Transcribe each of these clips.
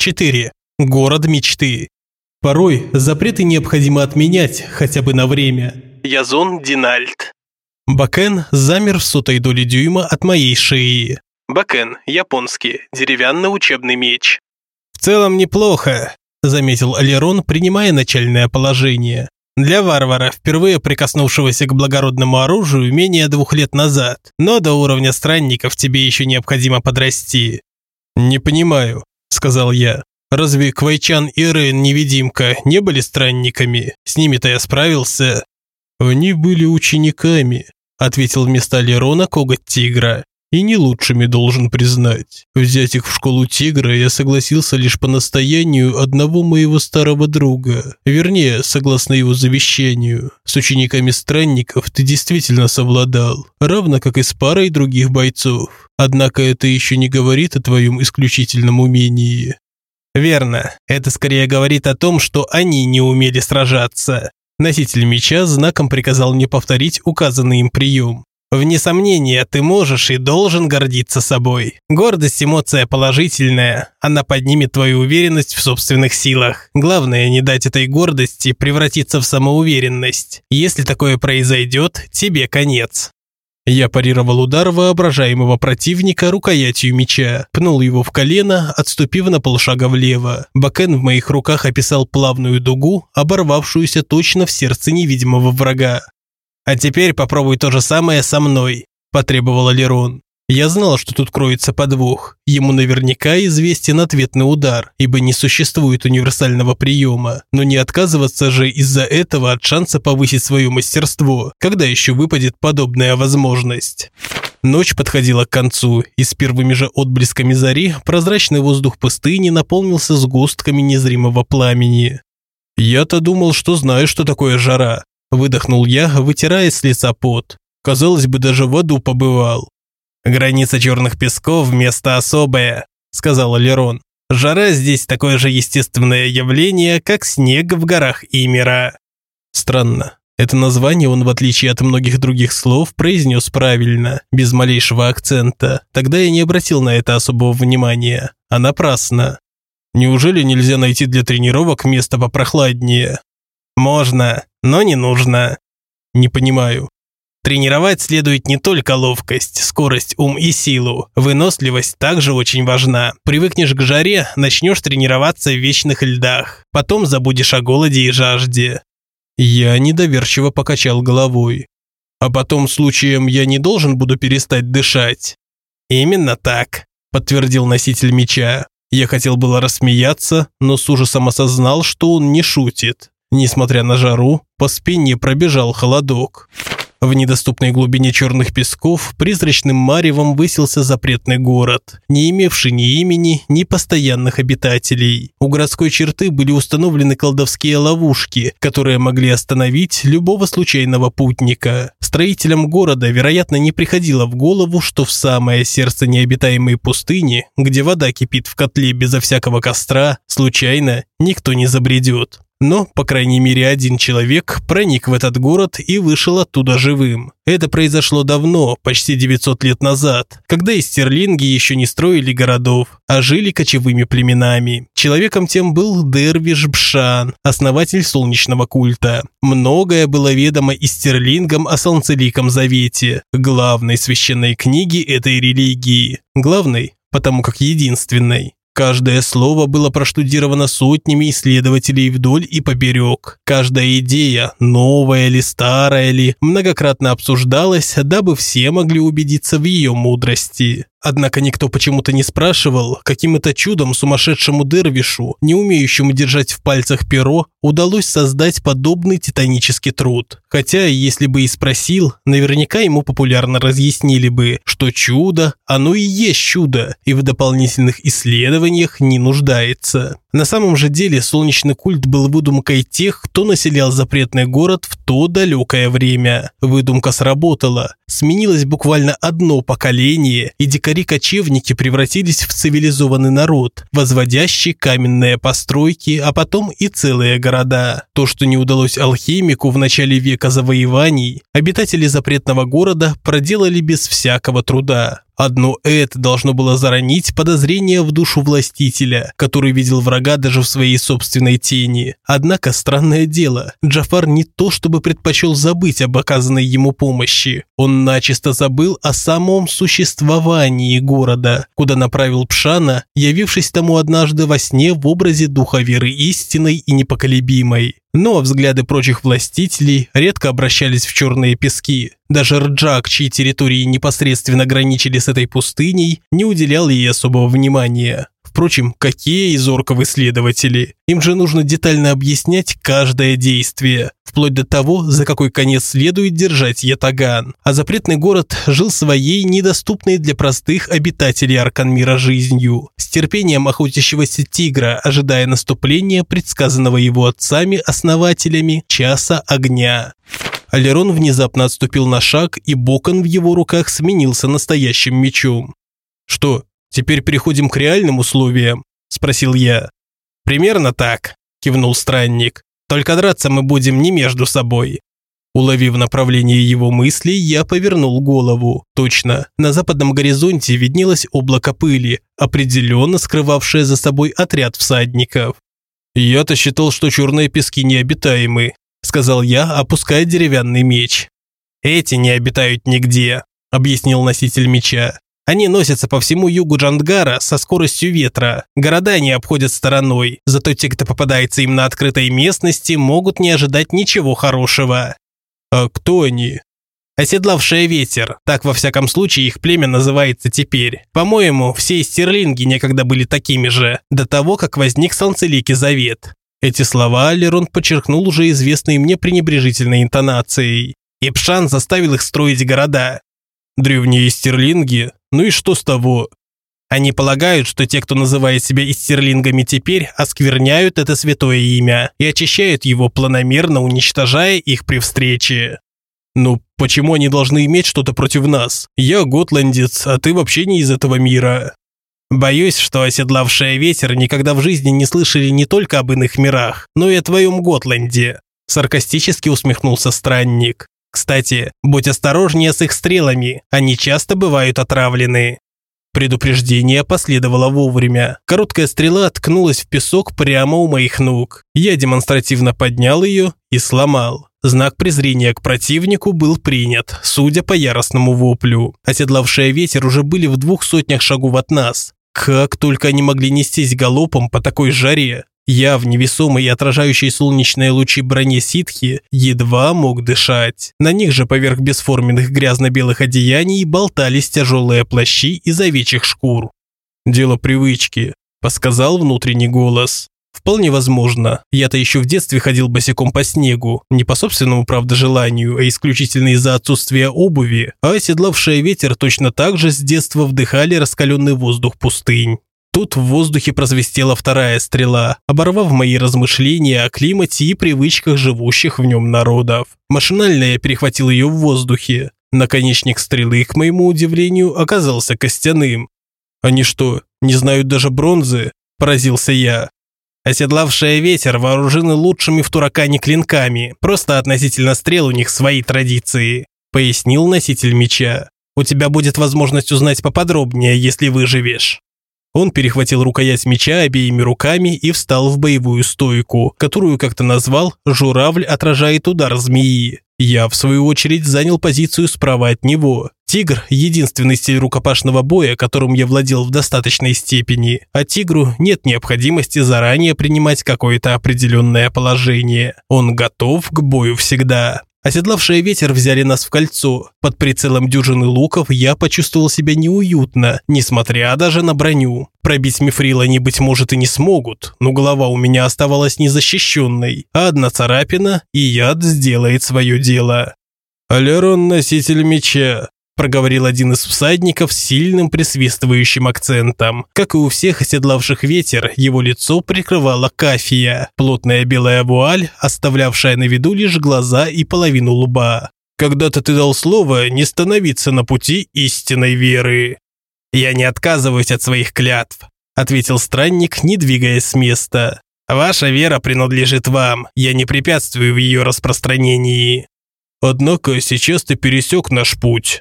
4. Город мечты. Порой запреты необходимо отменять хотя бы на время. Язон Динальд. Бакен замер в сотой доли дюйма от моей шеи. Бакен, японский, деревянный учебный меч. В целом неплохо, заметил Алерон, принимая начальное положение. Для варвара, впервые прикоснувшегося к благородному оружию менее двух лет назад, но до уровня странников тебе еще необходимо подрасти. Не понимаю, сказал я. Разве Квайчан и Рен невидимка не были странниками? С ними-то я справился. Они были учениками, ответил вместо Лерона коготь тигра. И не лучшими должен признать. Взять их в школу тигра я согласился лишь по настоянию одного моего старого друга. Вернее, согласно его завещанию. С учениками странников ты действительно совладал, равно как и с парой других бойцов. Однако это еще не говорит о твоем исключительном умении. Верно. Это скорее говорит о том, что они не умели сражаться. Носитель меча знаком приказал мне повторить указанный им прием. Вне сомнения, ты можешь и должен гордиться собой. Гордость – эмоция положительная. Она поднимет твою уверенность в собственных силах. Главное, не дать этой гордости превратиться в самоуверенность. Если такое произойдет, тебе конец. Я парировал удар воображаемого противника рукоятью меча, пнул его в колено, отступив на полшага влево. Бакен в моих руках описал плавную дугу, оборвавшуюся точно в сердце невидимого врага. «А теперь попробуй то же самое со мной», – потребовал Лерон. Я знал, что тут кроется подвох. Ему наверняка известен ответный удар, ибо не существует универсального приема. Но не отказываться же из-за этого от шанса повысить свое мастерство, когда еще выпадет подобная возможность. Ночь подходила к концу, и с первыми же отблесками зари прозрачный воздух пустыни наполнился сгустками незримого пламени. Я-то думал, что знаю, что такое жара, выдохнул я, вытирая с лица пот. Казалось бы, даже в аду побывал. «Граница черных песков – место особое», – сказал Лерон. «Жара здесь такое же естественное явление, как снег в горах Имера». Странно. Это название он, в отличие от многих других слов, произнес правильно, без малейшего акцента. Тогда я не обратил на это особого внимания. А напрасно. Неужели нельзя найти для тренировок место попрохладнее? Можно, но не нужно. Не понимаю. Тренировать следует не только ловкость, скорость, ум и силу. Выносливость также очень важна. Привыкнешь к жаре, начнешь тренироваться в вечных льдах. Потом забудешь о голоде и жажде. Я недоверчиво покачал головой. А потом случаем я не должен буду перестать дышать. Именно так, подтвердил носитель меча. Я хотел было рассмеяться, но с ужасом осознал, что он не шутит. Несмотря на жару, по спине пробежал холодок. В недоступной глубине черных песков призрачным маревом высился запретный город, не имевший ни имени, ни постоянных обитателей. У городской черты были установлены колдовские ловушки, которые могли остановить любого случайного путника. Строителям города, вероятно, не приходило в голову, что в самое сердце необитаемой пустыни, где вода кипит в котле безо всякого костра, случайно никто не забредет. Но, по крайней мере, один человек проник в этот город и вышел оттуда живым. Это произошло давно, почти 900 лет назад, когда истерлинги еще не строили городов, а жили кочевыми племенами. Человеком тем был Дервиш Бшан, основатель солнечного культа. Многое было ведомо истерлингам о Солнцеликом Завете, главной священной книге этой религии. Главной, потому как единственной. Каждое слово было проштудировано сотнями исследователей вдоль и поперек. Каждая идея, новая ли, старая ли, многократно обсуждалась, дабы все могли убедиться в ее мудрости. Однако никто почему-то не спрашивал, каким это чудом сумасшедшему дервишу, не умеющему держать в пальцах перо, удалось создать подобный титанический труд. Хотя, если бы и спросил, наверняка ему популярно разъяснили бы, что чудо, оно и есть чудо, и в дополнительных исследованиях не нуждается. На самом же деле солнечный культ был выдумкой тех, кто населял запретный город в то далекое время. Выдумка сработала. Сменилось буквально одно поколение, и дикари-кочевники превратились в цивилизованный народ, возводящий каменные постройки, а потом и целые города. То, что не удалось алхимику в начале века завоеваний, обитатели запретного города проделали без всякого труда Одно это должно было заронить подозрение в душу властителя, который видел врага даже в своей собственной тени. Однако, странное дело, Джафар не то чтобы предпочел забыть об оказанной ему помощи. Он начисто забыл о самом существовании города, куда направил Пшана, явившись тому однажды во сне в образе духа веры истинной и непоколебимой. Но взгляды прочих властителей редко обращались в черные пески. Даже Рджак, чьи территории непосредственно граничили с этой пустыней, не уделял ей особого внимания. Впрочем, какие из орков исследователи? Им же нужно детально объяснять каждое действие, вплоть до того, за какой конец следует держать Ятаган. А запретный город жил своей недоступной для простых обитателей Арканмира жизнью, с терпением охотящегося тигра, ожидая наступления, предсказанного его отцами-основателями часа огня. Алерон внезапно отступил на шаг, и бокон в его руках сменился настоящим мечом. «Что, Теперь переходим к реальным условиям?» – спросил я. «Примерно так», – кивнул странник. «Только драться мы будем не между собой». Уловив направление его мыслей, я повернул голову. Точно, на западном горизонте виднелось облако пыли, определенно скрывавшее за собой отряд всадников. «Я-то считал, что черные пески необитаемы», – сказал я, опуская деревянный меч. «Эти не обитают нигде», – объяснил носитель меча. Они носятся по всему югу Джандгара со скоростью ветра. Города они обходят стороной, зато те, кто попадается им на открытой местности, могут не ожидать ничего хорошего. А кто они? Оседлавшая ветер, так во всяком случае их племя называется теперь. По-моему, все стерлинги некогда были такими же, до того, как возник Солнцеликий Завет. Эти слова Лерон подчеркнул уже известной мне пренебрежительной интонацией. Ипшан заставил их строить города. Древние стерлинги ну и что с того? Они полагают, что те, кто называет себя истерлингами теперь, оскверняют это святое имя и очищают его планомерно, уничтожая их при встрече. Ну, почему они должны иметь что-то против нас? Я готландец, а ты вообще не из этого мира. Боюсь, что оседлавшая ветер никогда в жизни не слышали не только об иных мирах, но и о твоем Готланде. Саркастически усмехнулся странник. Кстати, будь осторожнее с их стрелами, они часто бывают отравлены. Предупреждение последовало вовремя. Короткая стрела ткнулась в песок прямо у моих ног. Я демонстративно поднял ее и сломал. Знак презрения к противнику был принят, судя по яростному воплю. Оседлавшие ветер уже были в двух сотнях шагов от нас. Как только они могли нестись галопом по такой жаре. Я в невесомой и отражающей солнечные лучи броне ситхи едва мог дышать. На них же поверх бесформенных грязно-белых одеяний болтались тяжелые плащи из овечьих шкур. «Дело привычки», – подсказал внутренний голос. Вполне возможно. Я-то еще в детстве ходил босиком по снегу, не по собственному, правда, желанию, а исключительно из-за отсутствия обуви, а оседлавшие ветер точно так же с детства вдыхали раскаленный воздух пустынь. Тут в воздухе прозвестела вторая стрела, оборвав мои размышления о климате и привычках живущих в нем народов. Машинально я перехватил ее в воздухе. Наконечник стрелы, к моему удивлению, оказался костяным. «Они что, не знают даже бронзы?» – поразился я. Оседлавшая ветер вооружены лучшими в Туракане клинками, просто относительно стрел у них свои традиции», – пояснил носитель меча. «У тебя будет возможность узнать поподробнее, если выживешь». Он перехватил рукоять меча обеими руками и встал в боевую стойку, которую как-то назвал «Журавль отражает удар змеи». Я, в свою очередь, занял позицию справа от него. Тигр – единственный стиль рукопашного боя, которым я владел в достаточной степени, а тигру нет необходимости заранее принимать какое-то определенное положение. Он готов к бою всегда. Оседлавшие ветер взяли нас в кольцо. Под прицелом дюжины луков я почувствовал себя неуютно, несмотря даже на броню. Пробить мифрил они, быть может, и не смогут, но голова у меня оставалась незащищенной, а одна царапина, и яд сделает свое дело. «Алерон – носитель меча», проговорил один из всадников с сильным присвистывающим акцентом. Как и у всех оседлавших ветер, его лицо прикрывала кафия, плотная белая вуаль, оставлявшая на виду лишь глаза и половину лба. Когда-то ты дал слово не становиться на пути истинной веры. Я не отказываюсь от своих клятв, ответил странник, не двигаясь с места. Ваша вера принадлежит вам. Я не препятствую в ее распространении. Однако сейчас ты пересек наш путь,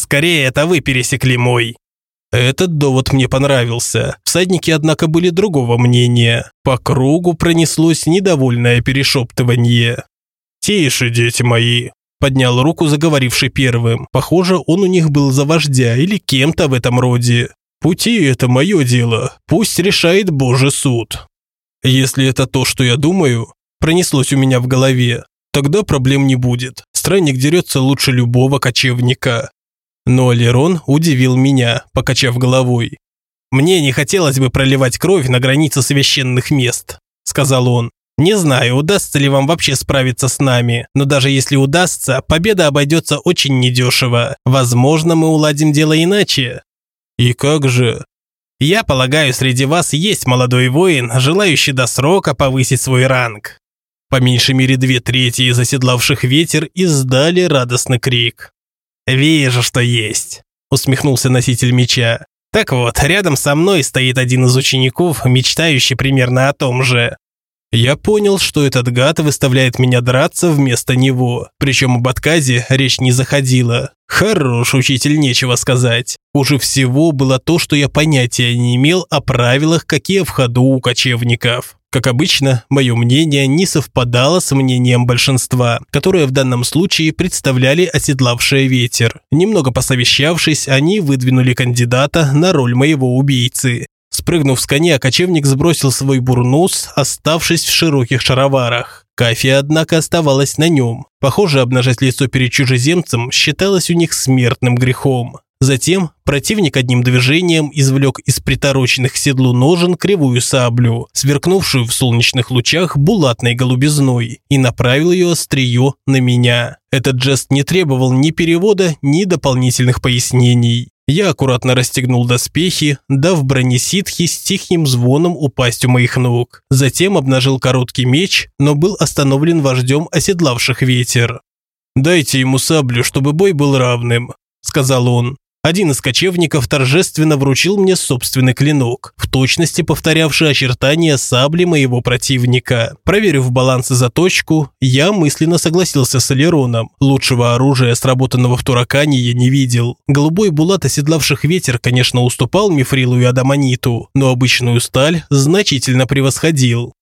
Скорее, это вы пересекли мой». Этот довод мне понравился. Всадники, однако, были другого мнения. По кругу пронеслось недовольное перешептывание. «Тише, дети мои!» Поднял руку заговоривший первым. Похоже, он у них был за вождя или кем-то в этом роде. «Пути – это мое дело. Пусть решает Божий суд». Если это то, что я думаю, пронеслось у меня в голове, тогда проблем не будет. Странник дерется лучше любого кочевника. Но Алерон удивил меня, покачав головой. «Мне не хотелось бы проливать кровь на границе священных мест», – сказал он. «Не знаю, удастся ли вам вообще справиться с нами, но даже если удастся, победа обойдется очень недешево. Возможно, мы уладим дело иначе». «И как же?» «Я полагаю, среди вас есть молодой воин, желающий до срока повысить свой ранг». По меньшей мере две трети из оседлавших ветер издали радостный крик. «Вижу, что есть», – усмехнулся носитель меча. «Так вот, рядом со мной стоит один из учеников, мечтающий примерно о том же. Я понял, что этот гад выставляет меня драться вместо него. Причем об отказе речь не заходила. Хорош учитель, нечего сказать. Уже всего было то, что я понятия не имел о правилах, какие в ходу у кочевников. Как обычно, мое мнение не совпадало с мнением большинства, которое в данном случае представляли оседлавшие ветер. Немного посовещавшись, они выдвинули кандидата на роль моего убийцы. Спрыгнув с коня, кочевник сбросил свой бурнус, оставшись в широких шароварах. Кафия, однако, оставалась на нем. Похоже, обнажать лицо перед чужеземцем считалось у них смертным грехом. Затем противник одним движением извлек из притороченных к седлу ножен кривую саблю, сверкнувшую в солнечных лучах булатной голубизной, и направил ее острие на меня. Этот жест не требовал ни перевода, ни дополнительных пояснений. Я аккуратно расстегнул доспехи, дав броне ситхи с тихим звоном упасть у моих ног. Затем обнажил короткий меч, но был остановлен вождем оседлавших ветер. «Дайте ему саблю, чтобы бой был равным», – сказал он. Один из кочевников торжественно вручил мне собственный клинок, в точности повторявший очертания сабли моего противника. Проверив баланс и заточку, я мысленно согласился с Алероном. Лучшего оружия, сработанного в Туракане, я не видел. Голубой булат оседлавших ветер, конечно, уступал мифрилу и адамониту, но обычную сталь значительно превосходил.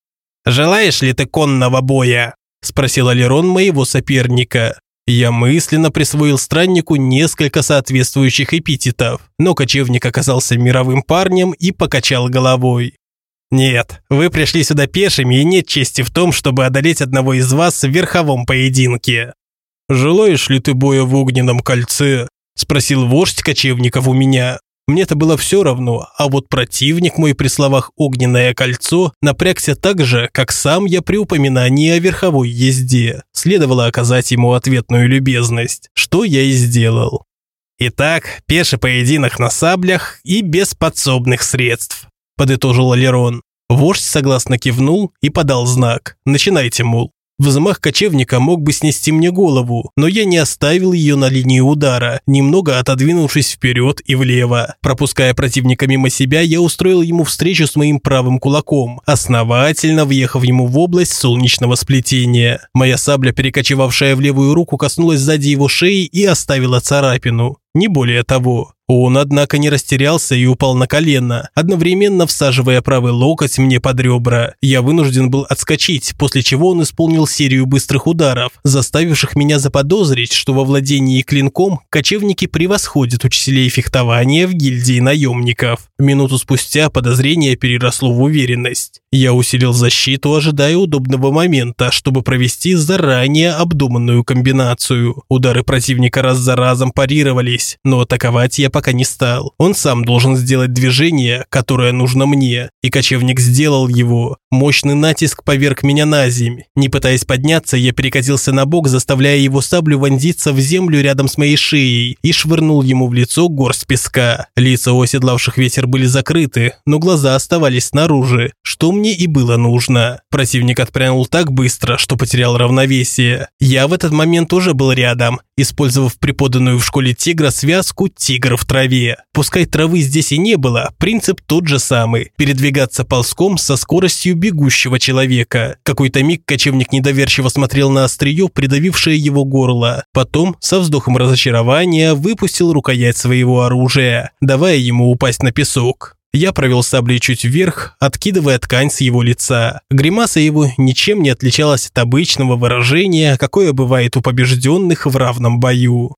«Желаешь ли ты конного боя?» – спросил Алерон моего соперника. Я мысленно присвоил страннику несколько соответствующих эпитетов, но кочевник оказался мировым парнем и покачал головой. «Нет, вы пришли сюда пешими, и нет чести в том, чтобы одолеть одного из вас в верховом поединке». «Желаешь ли ты боя в огненном кольце?» – спросил вождь кочевников у меня. Мне-то было все равно, а вот противник мой при словах «огненное кольцо» напрягся так же, как сам я при упоминании о верховой езде. Следовало оказать ему ответную любезность, что я и сделал. «Итак, пеший поединок на саблях и без подсобных средств», – подытожил Алерон. Вождь согласно кивнул и подал знак. «Начинайте, мол». Взмах кочевника мог бы снести мне голову, но я не оставил ее на линии удара, немного отодвинувшись вперед и влево. Пропуская противника мимо себя, я устроил ему встречу с моим правым кулаком, основательно въехав ему в область солнечного сплетения. Моя сабля, перекочевавшая в левую руку, коснулась сзади его шеи и оставила царапину. Не более того. Он, однако, не растерялся и упал на колено, одновременно всаживая правый локоть мне под ребра. Я вынужден был отскочить, после чего он исполнил серию быстрых ударов, заставивших меня заподозрить, что во владении клинком кочевники превосходят учителей фехтования в гильдии наемников. Минуту спустя подозрение переросло в уверенность. Я усилил защиту, ожидая удобного момента, чтобы провести заранее обдуманную комбинацию. Удары противника раз за разом парировались, но атаковать я пока не стал. Он сам должен сделать движение, которое нужно мне, и кочевник сделал его. Мощный натиск поверг меня на земь. Не пытаясь подняться, я перекатился на бок, заставляя его саблю вонзиться в землю рядом с моей шеей и швырнул ему в лицо горсть песка. Лица оседлавших ветер были закрыты, но глаза оставались снаружи, что мне и было нужно. Противник отпрянул так быстро, что потерял равновесие. Я в этот момент уже был рядом, использовав преподанную в школе тигра связку «Тигр в траве». Пускай травы здесь и не было, принцип тот же самый – передвигаться ползком со скоростью бегущего человека. Какой-то миг кочевник недоверчиво смотрел на острие, придавившее его горло. Потом, со вздохом разочарования, выпустил рукоять своего оружия, давая ему упасть на песок. Я провел саблей чуть вверх, откидывая ткань с его лица. Гримаса его ничем не отличалась от обычного выражения, какое бывает у побежденных в равном бою.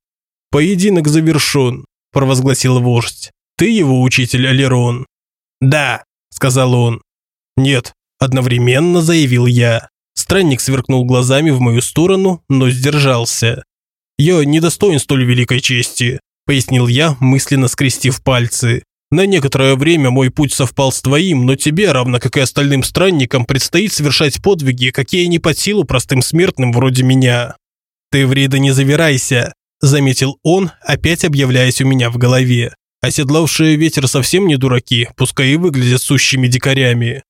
«Поединок завершен», – провозгласил вождь. «Ты его учитель, Алерон?» «Да», – сказал он. «Нет», – одновременно заявил я. Странник сверкнул глазами в мою сторону, но сдержался. «Я недостоин столь великой чести», – пояснил я, мысленно скрестив пальцы. На некоторое время мой путь совпал с твоим, но тебе, равно как и остальным странникам, предстоит совершать подвиги, какие не под силу простым смертным вроде меня. Ты, Врида, не завирайся, заметил он, опять объявляясь у меня в голове. Оседлавшие ветер совсем не дураки, пускай и выглядят сущими дикарями.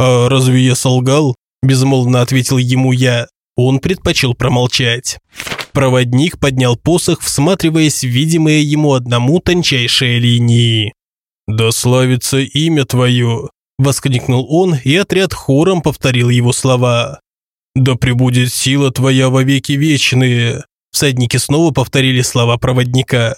А разве я солгал? безмолвно ответил ему я. Он предпочел промолчать. Проводник поднял посох, всматриваясь в видимые ему одному тончайшие линии. «Да славится имя твое!» – воскликнул он, и отряд хором повторил его слова. «Да пребудет сила твоя во веки вечные!» Всадники снова повторили слова проводника.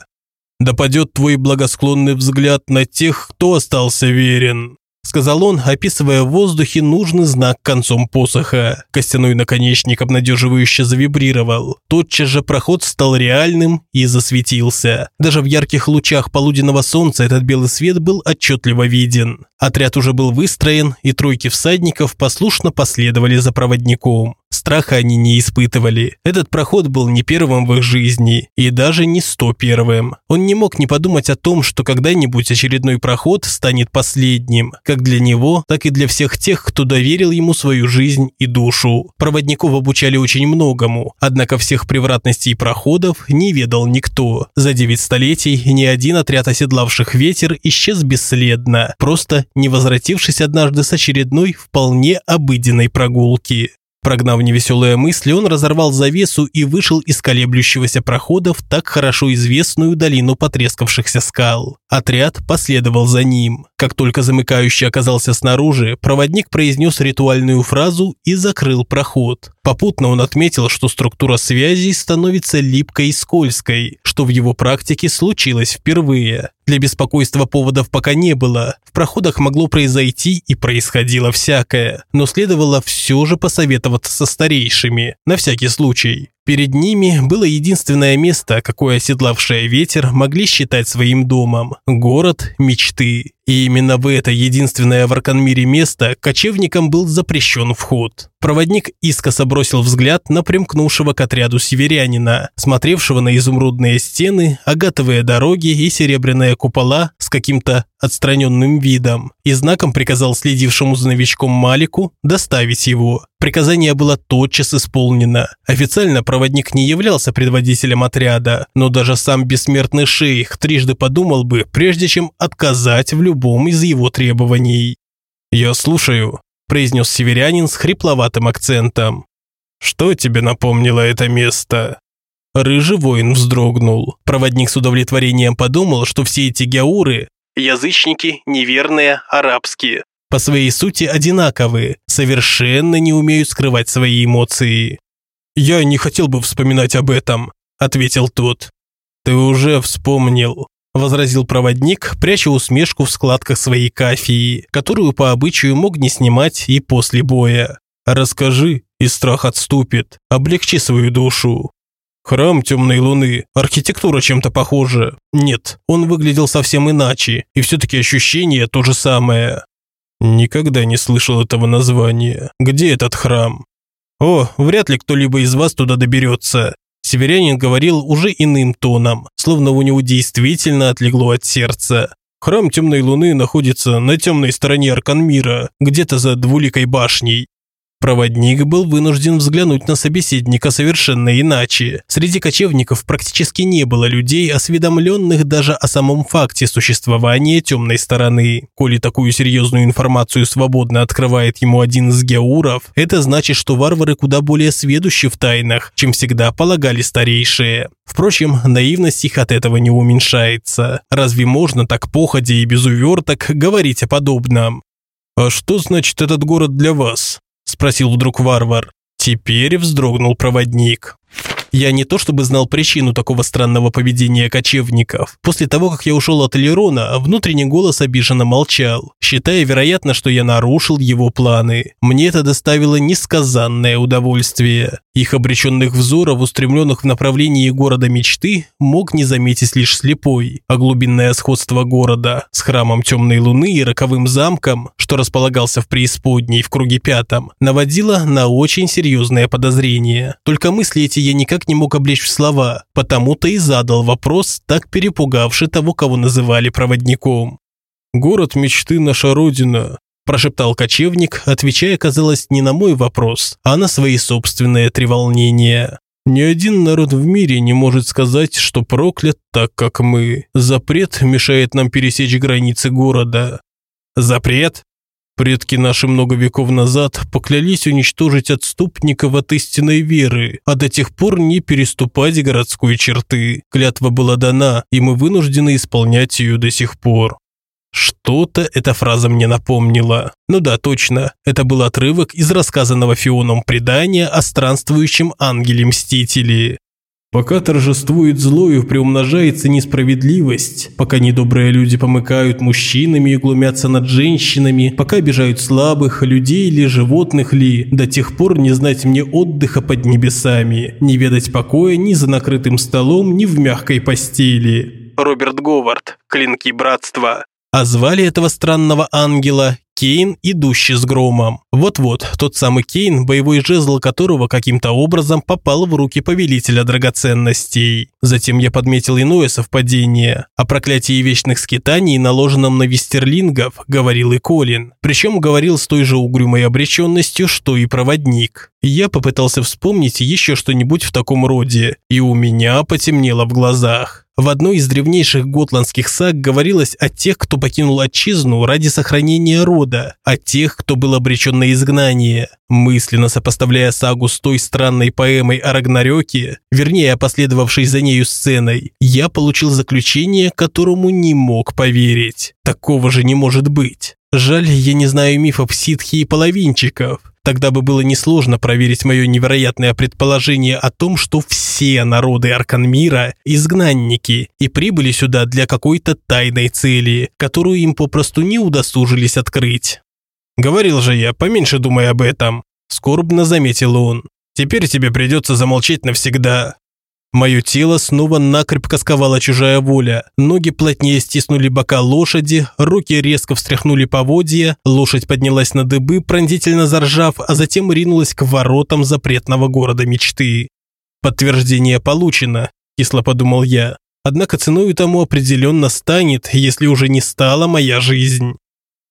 «Да падет твой благосклонный взгляд на тех, кто остался верен!» Сказал он, описывая в воздухе нужный знак концом посоха. Костяной наконечник обнадеживающе завибрировал. Тотчас же проход стал реальным и засветился. Даже в ярких лучах полуденного солнца этот белый свет был отчетливо виден. Отряд уже был выстроен, и тройки всадников послушно последовали за проводником. Страха они не испытывали. Этот проход был не первым в их жизни, и даже не сто первым. Он не мог не подумать о том, что когда-нибудь очередной проход станет последним, как для него, так и для всех тех, кто доверил ему свою жизнь и душу. Проводников обучали очень многому, однако всех превратностей проходов не ведал никто. За девять столетий ни один отряд оседлавших ветер исчез бесследно, просто не возвратившись однажды с очередной вполне обыденной прогулки. Прогнав невеселые мысли, он разорвал завесу и вышел из колеблющегося прохода в так хорошо известную долину потрескавшихся скал. Отряд последовал за ним. Как только замыкающий оказался снаружи, проводник произнес ритуальную фразу и закрыл проход. Попутно он отметил, что структура связей становится липкой и скользкой, что в его практике случилось впервые. Для беспокойства поводов пока не было. В проходах могло произойти и происходило всякое, но следовало все же посоветоваться со старейшими, на всякий случай. Перед ними было единственное место, какое оседлавшее ветер могли считать своим домом – город мечты. И именно в это единственное в Арканмире место кочевникам был запрещен вход. Проводник искоса бросил взгляд на примкнувшего к отряду северянина, смотревшего на изумрудные стены, агатовые дороги и серебряные купола с каким-то отстраненным видом, и знаком приказал следившему за новичком Малику доставить его. Приказание было тотчас исполнено. Официально проводник не являлся предводителем отряда, но даже сам бессмертный шейх трижды подумал бы, прежде чем отказать в любом из его требований. «Я слушаю», – произнес северянин с хрипловатым акцентом. «Что тебе напомнило это место?» Рыжий воин вздрогнул. Проводник с удовлетворением подумал, что все эти гяуры – язычники, неверные, арабские, по своей сути одинаковы, совершенно не умеют скрывать свои эмоции. «Я не хотел бы вспоминать об этом», – ответил тот. «Ты уже вспомнил», – возразил проводник, пряча усмешку в складках своей кафии, которую по обычаю мог не снимать и после боя. «Расскажи, и страх отступит. Облегчи свою душу». Храм темной луны, архитектура чем-то похожа. Нет, он выглядел совсем иначе, и все-таки ощущение то же самое. Никогда не слышал этого названия. Где этот храм? О, вряд ли кто-либо из вас туда доберется. Северянин говорил уже иным тоном, словно у него действительно отлегло от сердца. Храм Темной Луны находится на темной стороне Арканмира, где-то за двуликой башней. Проводник был вынужден взглянуть на собеседника совершенно иначе. Среди кочевников практически не было людей, осведомленных даже о самом факте существования темной стороны. Коли такую серьезную информацию свободно открывает ему один из геуров, это значит, что варвары куда более сведущи в тайнах, чем всегда полагали старейшие. Впрочем, наивность их от этого не уменьшается. Разве можно так походя и без уверток говорить о подобном? «А что значит этот город для вас?» – спросил вдруг варвар. Теперь вздрогнул проводник. Я не то чтобы знал причину такого странного поведения кочевников. После того, как я ушел от Лерона, внутренний голос обиженно молчал, считая, вероятно, что я нарушил его планы. Мне это доставило несказанное удовольствие. Их обреченных взоров, устремленных в направлении города мечты, мог не заметить лишь слепой, а глубинное сходство города с храмом темной луны и роковым замком, что располагался в преисподней в круге пятом, наводило на очень серьезное подозрение. Только мысли эти я никак никак не мог облечь в слова, потому-то и задал вопрос, так перепугавший того, кого называли проводником. «Город мечты наша родина», – прошептал кочевник, отвечая, казалось, не на мой вопрос, а на свои собственные треволнения. Ни один народ в мире не может сказать, что проклят так, как мы. Запрет мешает нам пересечь границы города. Запрет? Предки наши много веков назад поклялись уничтожить отступников от истинной веры, а до тех пор не переступать городской черты. Клятва была дана, и мы вынуждены исполнять ее до сих пор. Что-то эта фраза мне напомнила. Ну да, точно. Это был отрывок из рассказанного Фионом предания о странствующем ангеле-мстителе. Пока торжествует зло и приумножается несправедливость, пока недобрые люди помыкают мужчинами и глумятся над женщинами, пока обижают слабых, людей или животных ли, до тех пор не знать мне отдыха под небесами, не ведать покоя ни за накрытым столом, ни в мягкой постели. Роберт Говард. Клинки братства. А звали этого странного ангела Кейн, идущий с громом. Вот-вот, тот самый Кейн, боевой жезл которого каким-то образом попал в руки повелителя драгоценностей. Затем я подметил иное совпадение. О проклятии вечных скитаний, наложенном на вестерлингов, говорил и Колин. Причем говорил с той же угрюмой обреченностью, что и проводник. Я попытался вспомнить еще что-нибудь в таком роде, и у меня потемнело в глазах. В одной из древнейших готландских саг говорилось о тех, кто покинул отчизну ради сохранения рода, о тех, кто был обречен на изгнание. Мысленно сопоставляя сагу с той странной поэмой о Рагнарёке, вернее, последовавшей за нею сценой, я получил заключение, которому не мог поверить. Такого же не может быть. Жаль, я не знаю мифов ситхи и половинчиков. Тогда бы было несложно проверить мое невероятное предположение о том, что все народы Арканмира – изгнанники и прибыли сюда для какой-то тайной цели, которую им попросту не удосужились открыть. «Говорил же я, поменьше думай об этом», – скорбно заметил он. «Теперь тебе придется замолчать навсегда. Мое тело снова накрепко сковала чужая воля. Ноги плотнее стиснули бока лошади, руки резко встряхнули поводья, лошадь поднялась на дыбы, пронзительно заржав, а затем ринулась к воротам запретного города мечты. «Подтверждение получено», – кисло подумал я. «Однако ценой тому определенно станет, если уже не стала моя жизнь».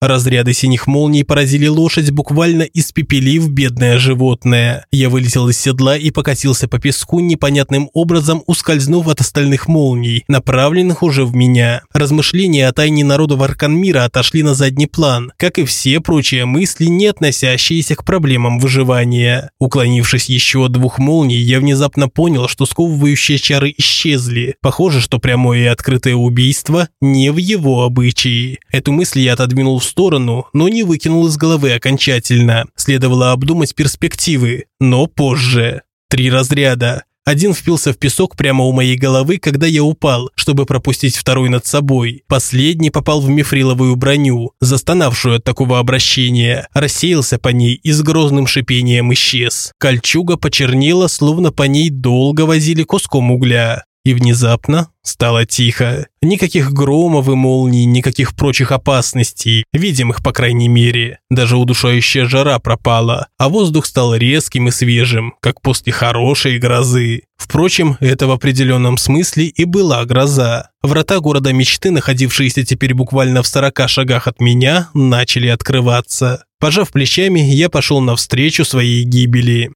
Разряды синих молний поразили лошадь, буквально испепелив бедное животное. Я вылетел из седла и покатился по песку, непонятным образом ускользнув от остальных молний, направленных уже в меня. Размышления о тайне народов Арканмира отошли на задний план, как и все прочие мысли, не относящиеся к проблемам выживания. Уклонившись еще от двух молний, я внезапно понял, что сковывающие чары исчезли. Похоже, что прямое и открытое убийство не в его обычае. Эту мысль я отодвинул в сторону, но не выкинул из головы окончательно. Следовало обдумать перспективы, но позже. Три разряда. Один впился в песок прямо у моей головы, когда я упал, чтобы пропустить второй над собой. Последний попал в мифриловую броню, застонавшую от такого обращения, рассеялся по ней и с грозным шипением исчез. Кольчуга почернела, словно по ней долго возили куском угля. И внезапно стало тихо. Никаких громов и молний, никаких прочих опасностей, видимых по крайней мере. Даже удушающая жара пропала, а воздух стал резким и свежим, как после хорошей грозы. Впрочем, это в определенном смысле и была гроза. Врата города мечты, находившиеся теперь буквально в 40 шагах от меня, начали открываться. Пожав плечами, я пошел навстречу своей гибели.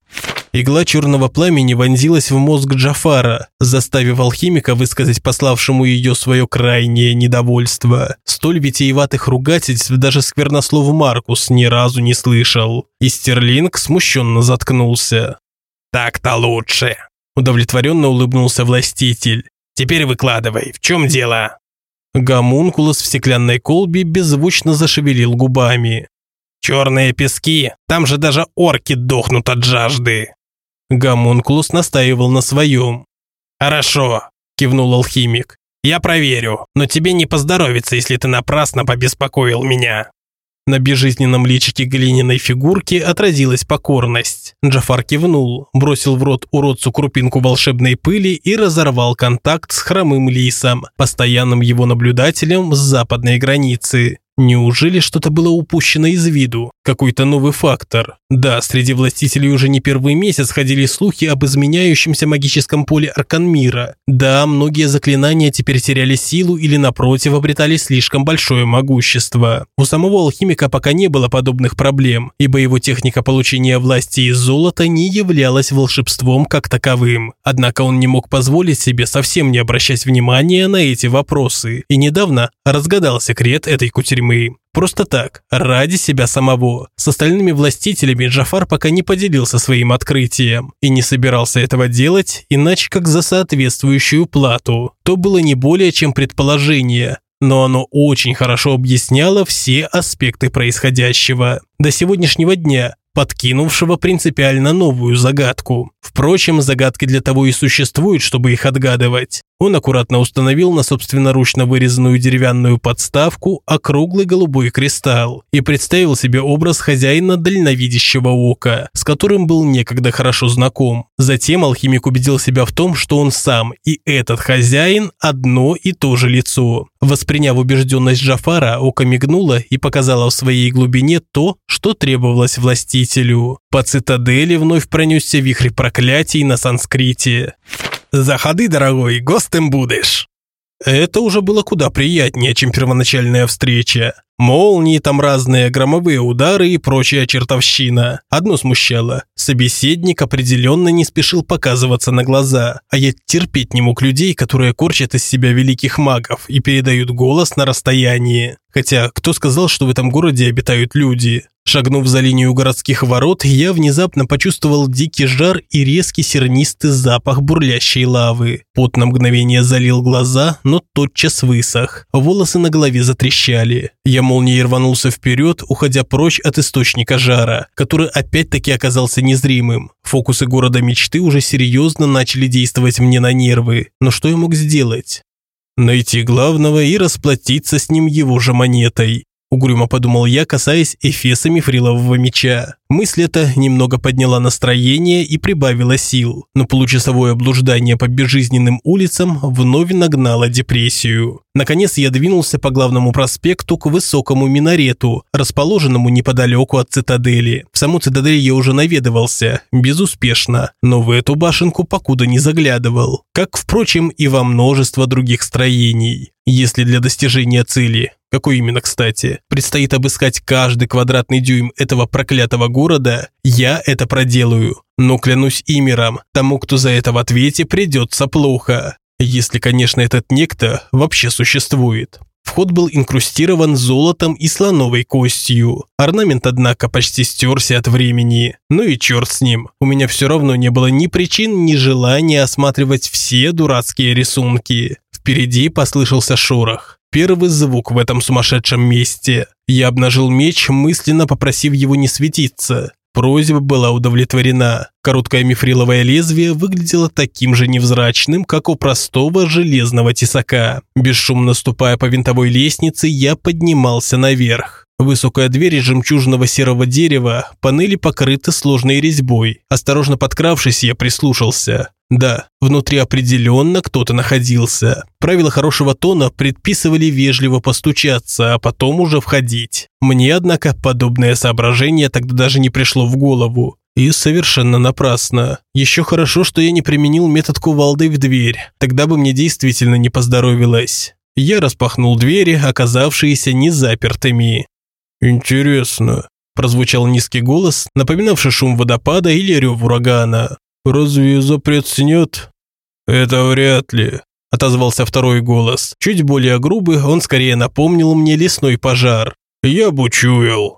Игла черного пламени вонзилась в мозг Джафара, заставив алхимика высказать пославшему ее свое крайнее недовольство. Столь витиеватых ругательств даже сквернослов Маркус ни разу не слышал. И Стерлинг смущенно заткнулся. «Так-то лучше», – удовлетворенно улыбнулся властитель. «Теперь выкладывай, в чем дело?» Гомункулус в стеклянной колбе беззвучно зашевелил губами. Черные пески, там же даже орки дохнут от жажды. Гомункулус настаивал на своем. «Хорошо», – кивнул алхимик. «Я проверю, но тебе не поздоровится, если ты напрасно побеспокоил меня». На безжизненном личике глиняной фигурки отразилась покорность. Джафар кивнул, бросил в рот уродцу крупинку волшебной пыли и разорвал контакт с хромым лисом, постоянным его наблюдателем с западной границы. Неужели что-то было упущено из виду? Какой-то новый фактор? Да, среди властителей уже не первый месяц ходили слухи об изменяющемся магическом поле Арканмира. Да, многие заклинания теперь теряли силу или напротив обретали слишком большое могущество. У самого алхимика пока не было подобных проблем, ибо его техника получения власти из золота не являлась волшебством как таковым. Однако он не мог позволить себе совсем не обращать внимания на эти вопросы и недавно разгадал секрет этой кутерьмы. Просто так, ради себя самого. С остальными властителями Джафар пока не поделился своим открытием и не собирался этого делать, иначе как за соответствующую плату. То было не более чем предположение, но оно очень хорошо объясняло все аспекты происходящего. До сегодняшнего дня подкинувшего принципиально новую загадку. Впрочем, загадки для того и существуют, чтобы их отгадывать. Он аккуратно установил на собственноручно вырезанную деревянную подставку округлый голубой кристалл и представил себе образ хозяина дальновидящего ока, с которым был некогда хорошо знаком. Затем алхимик убедил себя в том, что он сам и этот хозяин одно и то же лицо. Восприняв убежденность Джафара, око мигнуло и показало в своей глубине то, что требовалось властителю. По цитадели вновь пронесся вихрь проклятий на санскрите. Заходи, дорогой, гостем будешь». Это уже было куда приятнее, чем первоначальная встреча. Молнии там разные, громовые удары и прочая чертовщина. Одно смущало. Собеседник определенно не спешил показываться на глаза, а я терпеть не мог людей, которые корчат из себя великих магов и передают голос на расстоянии. Хотя, кто сказал, что в этом городе обитают люди? Шагнув за линию городских ворот, я внезапно почувствовал дикий жар и резкий сернистый запах бурлящей лавы. Пот на мгновение залил глаза, но тотчас высох. Волосы на голове затрещали. Я молнией рванулся вперед, уходя прочь от источника жара, который опять-таки оказался незримым. Фокусы города мечты уже серьезно начали действовать мне на нервы. Но что я мог сделать? Найти главного и расплатиться с ним его же монетой. Угрюмо подумал я, касаясь эфеса мифрилового меча. Мысль эта немного подняла настроение и прибавила сил, но получасовое блуждание по безжизненным улицам вновь нагнало депрессию. Наконец я двинулся по главному проспекту к высокому минарету, расположенному неподалеку от цитадели. В саму цитадель я уже наведывался, безуспешно, но в эту башенку покуда не заглядывал, как, впрочем, и во множество других строений. Если для достижения цели какой именно, кстати, предстоит обыскать каждый квадратный дюйм этого проклятого города, я это проделаю. Но клянусь имером, тому, кто за это в ответе, придется плохо. Если, конечно, этот некто вообще существует. Вход был инкрустирован золотом и слоновой костью. Орнамент, однако, почти стерся от времени. Ну и черт с ним. У меня все равно не было ни причин, ни желания осматривать все дурацкие рисунки. Впереди послышался шорох первый звук в этом сумасшедшем месте. Я обнажил меч, мысленно попросив его не светиться. Просьба была удовлетворена. Короткое мифриловое лезвие выглядело таким же невзрачным, как у простого железного тесака. Бесшумно ступая по винтовой лестнице, я поднимался наверх. Высокая дверь из жемчужного серого дерева, панели покрыты сложной резьбой. Осторожно подкравшись, я прислушался. Да, внутри определенно кто-то находился. Правила хорошего тона предписывали вежливо постучаться, а потом уже входить. Мне, однако, подобное соображение тогда даже не пришло в голову. И совершенно напрасно. Еще хорошо, что я не применил метод кувалды в дверь. Тогда бы мне действительно не поздоровилось. Я распахнул двери, оказавшиеся незапертыми. «Интересно», – прозвучал низкий голос, напоминавший шум водопада или рев урагана. «Разве запрет снят?» «Это вряд ли», – отозвался второй голос. Чуть более грубый, он скорее напомнил мне лесной пожар. «Я бы чуял».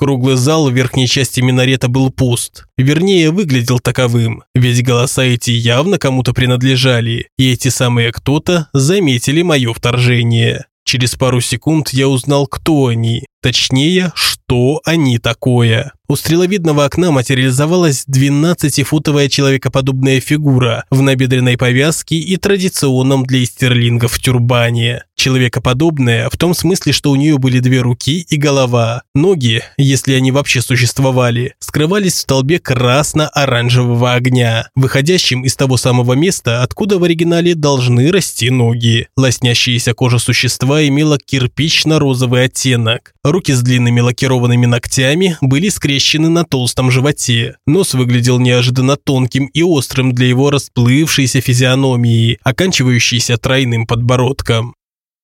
Круглый зал в верхней части минарета был пуст. Вернее, выглядел таковым, ведь голоса эти явно кому-то принадлежали, и эти самые кто-то заметили мое вторжение. Через пару секунд я узнал, кто они. Точнее, что они такое. У стреловидного окна материализовалась 12-футовая человекоподобная фигура в набедренной повязке и традиционном для истерлингов тюрбане. Человекоподобная в том смысле, что у нее были две руки и голова. Ноги, если они вообще существовали, скрывались в столбе красно-оранжевого огня, выходящим из того самого места, откуда в оригинале должны расти ноги. Лоснящаяся кожа существа имела кирпично-розовый оттенок. Руки с длинными лакированными ногтями были скрещены на толстом животе. Нос выглядел неожиданно тонким и острым для его расплывшейся физиономии, оканчивающейся тройным подбородком.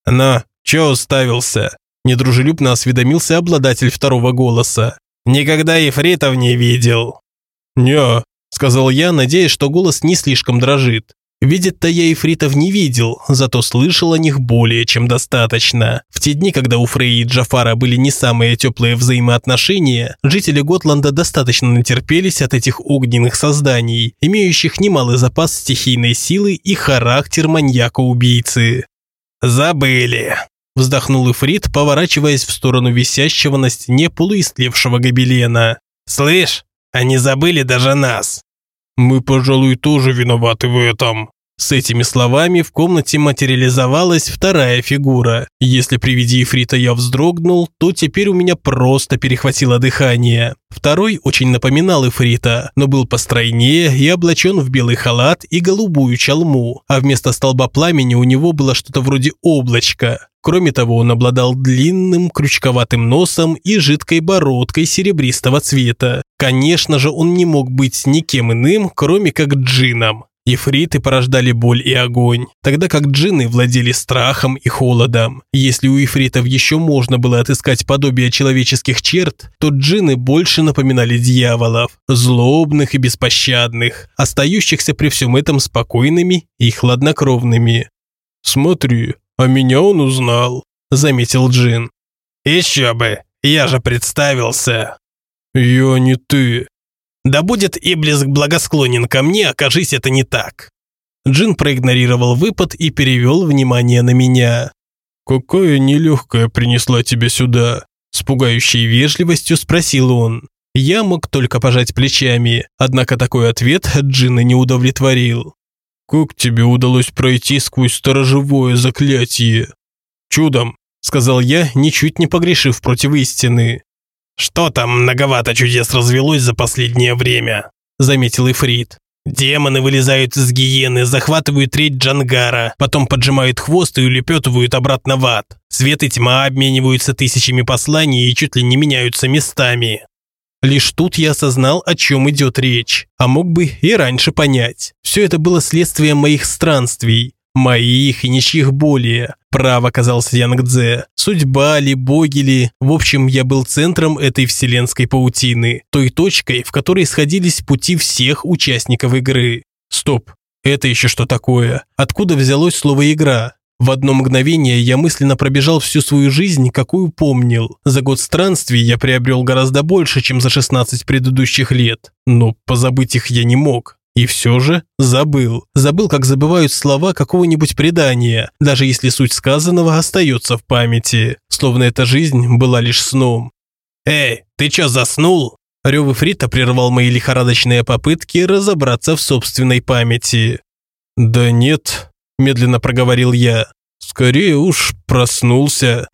«На, чё уставился?» – недружелюбно осведомился обладатель второго голоса. «Никогда ефритов не видел». «Не», – сказал я, надеясь, что голос не слишком дрожит. Видеть-то я ифритов не видел, зато слышал о них более чем достаточно. В те дни, когда у Фрей и Джафара были не самые теплые взаимоотношения, жители Готланда достаточно натерпелись от этих огненных созданий, имеющих немалый запас стихийной силы и характер маньяка-убийцы. «Забыли», – вздохнул Ифрит, поворачиваясь в сторону висящего на стене полуистлевшего гобелена. «Слышь, они забыли даже нас. «Мы, пожалуй, тоже виноваты в этом». С этими словами в комнате материализовалась вторая фигура. Если при виде Ифрита я вздрогнул, то теперь у меня просто перехватило дыхание. Второй очень напоминал Ифрита, но был постройнее и облачен в белый халат и голубую чалму, а вместо столба пламени у него было что-то вроде облачка. Кроме того, он обладал длинным крючковатым носом и жидкой бородкой серебристого цвета. Конечно же, он не мог быть никем иным, кроме как джином. Ифриты порождали боль и огонь, тогда как джинны владели страхом и холодом. Если у ифритов еще можно было отыскать подобие человеческих черт, то джинны больше напоминали дьяволов, злобных и беспощадных, остающихся при всем этом спокойными и хладнокровными. «Смотри, а меня он узнал», – заметил Джин. «Еще бы, я же представился». «Я не ты», да будет Иблиск благосклонен ко мне, окажись это не так. Джин проигнорировал выпад и перевел внимание на меня. «Какая нелегкая принесла тебя сюда?» С пугающей вежливостью спросил он. Я мог только пожать плечами, однако такой ответ Джина не удовлетворил. «Как тебе удалось пройти сквозь сторожевое заклятие?» «Чудом», – сказал я, ничуть не погрешив против истины. «Что там многовато чудес развелось за последнее время», – заметил Ифрит. «Демоны вылезают из гиены, захватывают треть Джангара, потом поджимают хвост и улепетывают обратно в ад. Свет и тьма обмениваются тысячами посланий и чуть ли не меняются местами». Лишь тут я осознал, о чем идет речь, а мог бы и раньше понять. Все это было следствием моих странствий, Моих и ничьих более. Прав оказался Янгдзе. Судьба ли, боги ли. В общем, я был центром этой вселенской паутины. Той точкой, в которой сходились пути всех участников игры. Стоп. Это еще что такое? Откуда взялось слово «игра»? В одно мгновение я мысленно пробежал всю свою жизнь, какую помнил. За год странствий я приобрел гораздо больше, чем за 16 предыдущих лет. Но позабыть их я не мог. И все же забыл. Забыл, как забывают слова какого-нибудь предания, даже если суть сказанного остается в памяти. Словно эта жизнь была лишь сном. «Эй, ты чё, заснул?» Рёв Фрита прервал мои лихорадочные попытки разобраться в собственной памяти. «Да нет», – медленно проговорил я. «Скорее уж проснулся».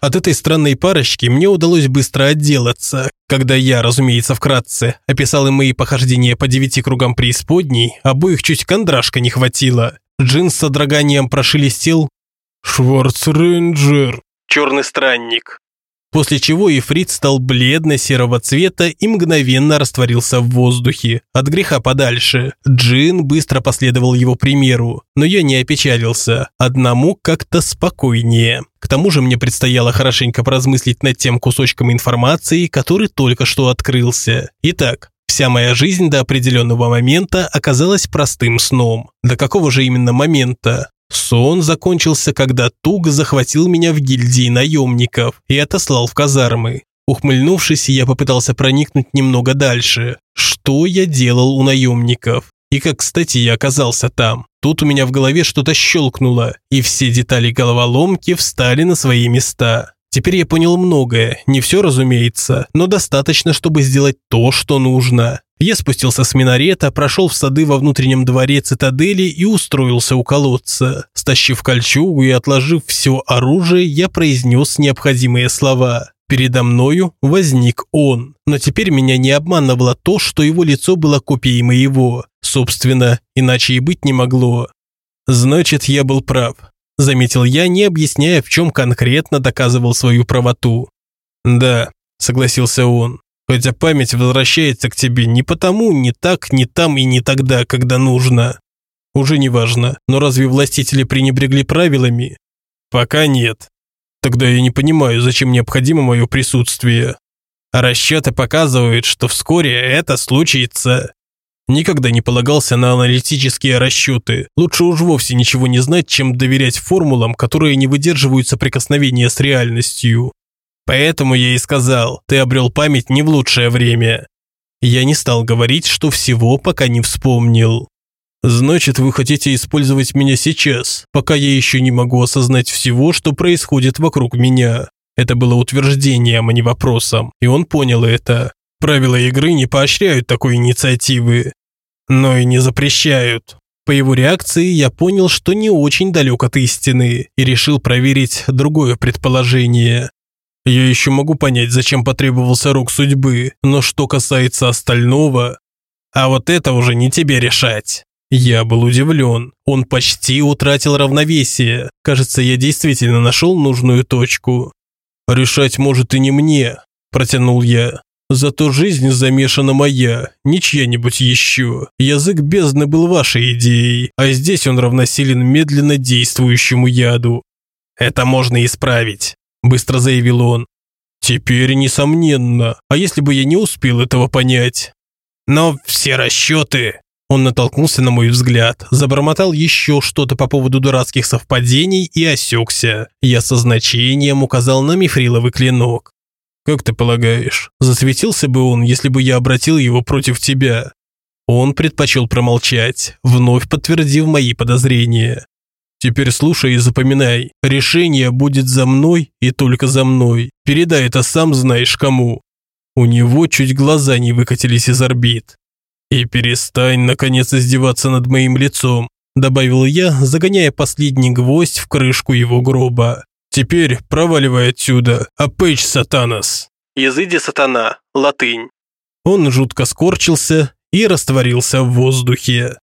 От этой странной парочки мне удалось быстро отделаться. Когда я, разумеется, вкратце описал им мои похождения по девяти кругам преисподней, обоих чуть кондрашка не хватило. Джин с содроганием прошелестел «Шварцрейнджер». «Черный странник» после чего ифрит стал бледно-серого цвета и мгновенно растворился в воздухе. От греха подальше. Джин быстро последовал его примеру, но я не опечалился. Одному как-то спокойнее. К тому же мне предстояло хорошенько поразмыслить над тем кусочком информации, который только что открылся. Итак, Вся моя жизнь до определенного момента оказалась простым сном. До какого же именно момента? Сон закончился, когда Туг захватил меня в гильдии наемников и отослал в казармы. Ухмыльнувшись, я попытался проникнуть немного дальше. Что я делал у наемников? И как, кстати, я оказался там. Тут у меня в голове что-то щелкнуло, и все детали головоломки встали на свои места. Теперь я понял многое, не все, разумеется, но достаточно, чтобы сделать то, что нужно. Я спустился с минарета, прошел в сады во внутреннем дворе цитадели и устроился у колодца. Стащив кольчугу и отложив все оружие, я произнес необходимые слова. Передо мною возник он, но теперь меня не обманывало то, что его лицо было копией моего. Собственно, иначе и быть не могло. Значит, я был прав заметил я, не объясняя, в чем конкретно доказывал свою правоту. Да, согласился он. Хотя память возвращается к тебе не потому, не так, не там и не тогда, когда нужно. Уже не важно. Но разве властители пренебрегли правилами? Пока нет. Тогда я не понимаю, зачем необходимо мое присутствие. А расчеты показывают, что вскоре это случится. Никогда не полагался на аналитические расчеты. Лучше уж вовсе ничего не знать, чем доверять формулам, которые не выдерживают соприкосновения с реальностью. Поэтому я и сказал, ты обрел память не в лучшее время. Я не стал говорить, что всего пока не вспомнил. Значит, вы хотите использовать меня сейчас, пока я еще не могу осознать всего, что происходит вокруг меня. Это было утверждением, а не вопросом, и он понял это. Правила игры не поощряют такой инициативы, но и не запрещают. По его реакции я понял, что не очень далек от истины и решил проверить другое предположение. Я еще могу понять, зачем потребовался рог судьбы, но что касается остального, а вот это уже не тебе решать. Я был удивлен. Он почти утратил равновесие. Кажется, я действительно нашел нужную точку. Решать может и не мне, протянул я. Зато жизнь замешана моя, не чья-нибудь еще. Язык бездны был вашей идеей, а здесь он равносилен медленно действующему яду. Это можно исправить, быстро заявил он. Теперь несомненно. А если бы я не успел этого понять? Но все расчеты... Он натолкнулся на мой взгляд, забормотал еще что-то по поводу дурацких совпадений и осекся. Я со значением указал на мифриловый клинок. Как ты полагаешь, засветился бы он, если бы я обратил его против тебя? Он предпочел промолчать, вновь подтвердив мои подозрения. Теперь слушай и запоминай. Решение будет за мной и только за мной. Передай это сам знаешь кому. У него чуть глаза не выкатились из орбит. И перестань наконец издеваться над моим лицом, добавил я, загоняя последний гвоздь в крышку его гроба. Теперь проваливай отсюда, апэч сатанас. Языди сатана, латынь. Он жутко скорчился и растворился в воздухе.